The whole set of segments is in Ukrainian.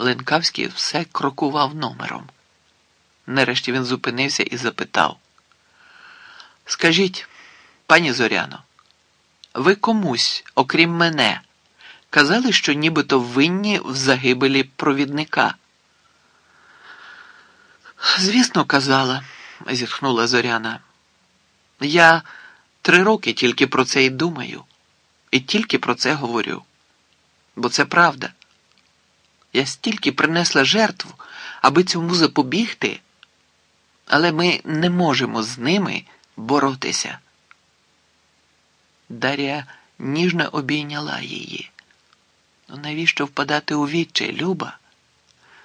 Ленкавський все крокував номером. Нарешті він зупинився і запитав: Скажіть, пані Зоряно, ви комусь, окрім мене, казали, що нібито винні в загибелі провідника? Звісно, казала, зітхнула Зоряна. Я три роки тільки про це і думаю, і тільки про це говорю. Бо це правда. Я стільки принесла жертв, аби цьому запобігти, але ми не можемо з ними боротися. Дар'я ніжно обійняла її. Ну навіщо впадати у відчай, Люба?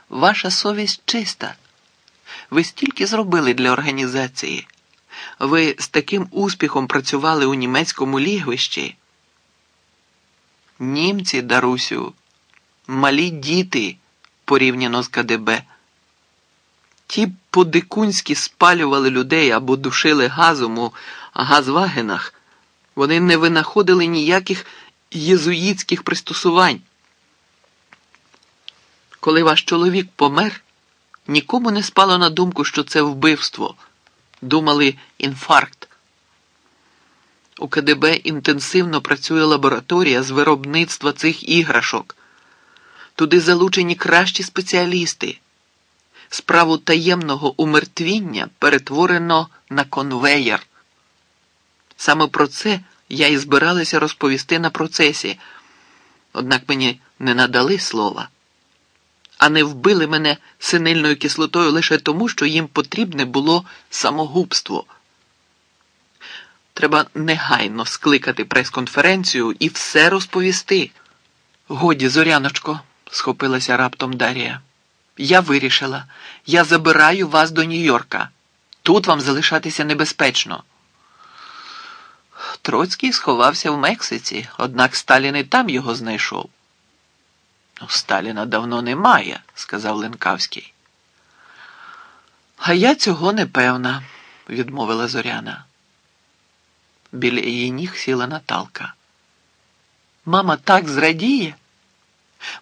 Ваша совість чиста. Ви стільки зробили для організації. Ви з таким успіхом працювали у німецькому лігвищі. Німці, Дарусю, малі діти порівняно з КДБ. Ті подикунськи спалювали людей або душили газом у газвагенах. Вони не винаходили ніяких єзуїтських пристосувань. Коли ваш чоловік помер, нікому не спало на думку, що це вбивство. Думали інфаркт. У КДБ інтенсивно працює лабораторія з виробництва цих іграшок. Туди залучені кращі спеціалісти. Справу таємного умертвіння перетворено на конвеєр. Саме про це я і збиралася розповісти на процесі, однак мені не надали слова, а не вбили мене синильною кислотою лише тому, що їм потрібне було самогубство. Треба негайно скликати прес-конференцію і все розповісти. Годі, зоряночко, схопилася раптом Дарія. Я вирішила, я забираю вас до Нью-Йорка. Тут вам залишатися небезпечно. Троцький сховався в Мексиці, однак Сталін і там його знайшов. «Ну, Сталіна давно немає, сказав Ленкавський. А я цього не певна, відмовила Зоряна. Біля її ніг сіла Наталка. Мама так зрадіє.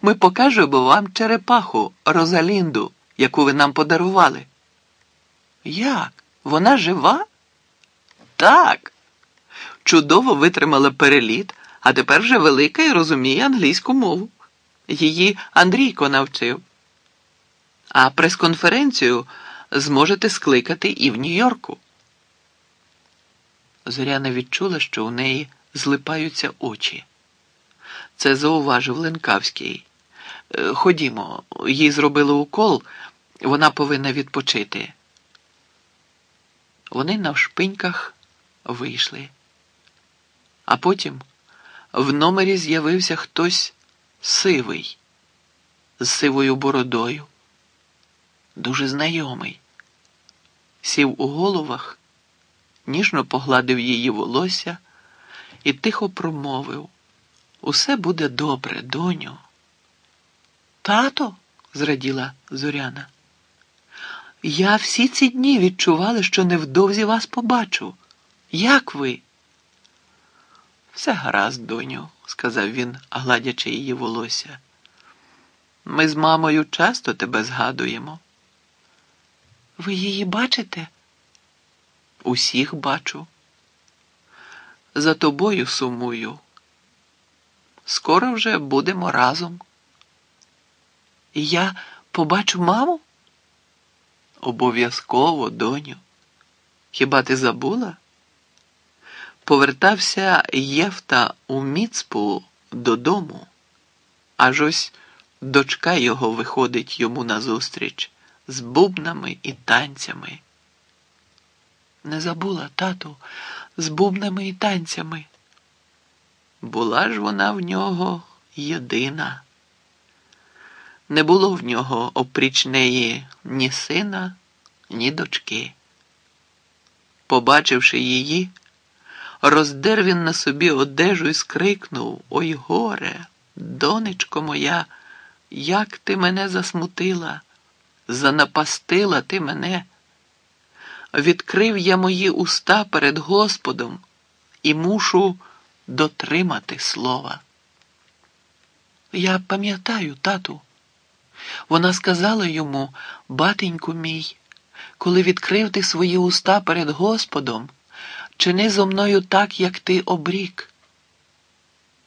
Ми покажемо вам черепаху Розалінду, яку ви нам подарували. Як? Вона жива? Так. Чудово витримала переліт, а тепер вже велика і розуміє англійську мову. Її Андрійко навчив. А прес-конференцію зможете скликати і в Нью-Йорку. Зоряна відчула, що у неї злипаються очі. Це зауважив Ленкавський. «Е, Ходімо, їй зробили укол, вона повинна відпочити. Вони навшпиньках вийшли. А потім в номері з'явився хтось сивий, з сивою бородою, дуже знайомий. Сів у головах, ніжно погладив її волосся і тихо промовив. Усе буде добре, доню. Тато, зраділа Зоряна. Я всі ці дні відчувала, що невдовзі вас побачу. Як ви? Все гаразд, доню, сказав він, гладячи її волосся. Ми з мамою часто тебе згадуємо. Ви її бачите? Усіх бачу. За тобою сумую. Скоро вже будемо разом. Я побачу маму? Обов'язково, доню. Хіба ти забула? Повертався Євта у Міцпу додому, аж ось дочка його виходить йому назустріч з бубнами і танцями. Не забула, тату, з бубнами і танцями. Була ж вона в нього єдина. Не було в нього опріч неї ні сина, ні дочки. Побачивши її, роздер він на собі одежу і скрикнув Ой горе, донечко моя, як ти мене засмутила, занапастила ти мене. Відкрив я мої уста перед Господом і мушу дотримати слова. Я пам'ятаю, тату, Вона сказала йому, батеньку мій, коли відкрив ти свої уста перед Господом, чини зо мною так, як ти обрік.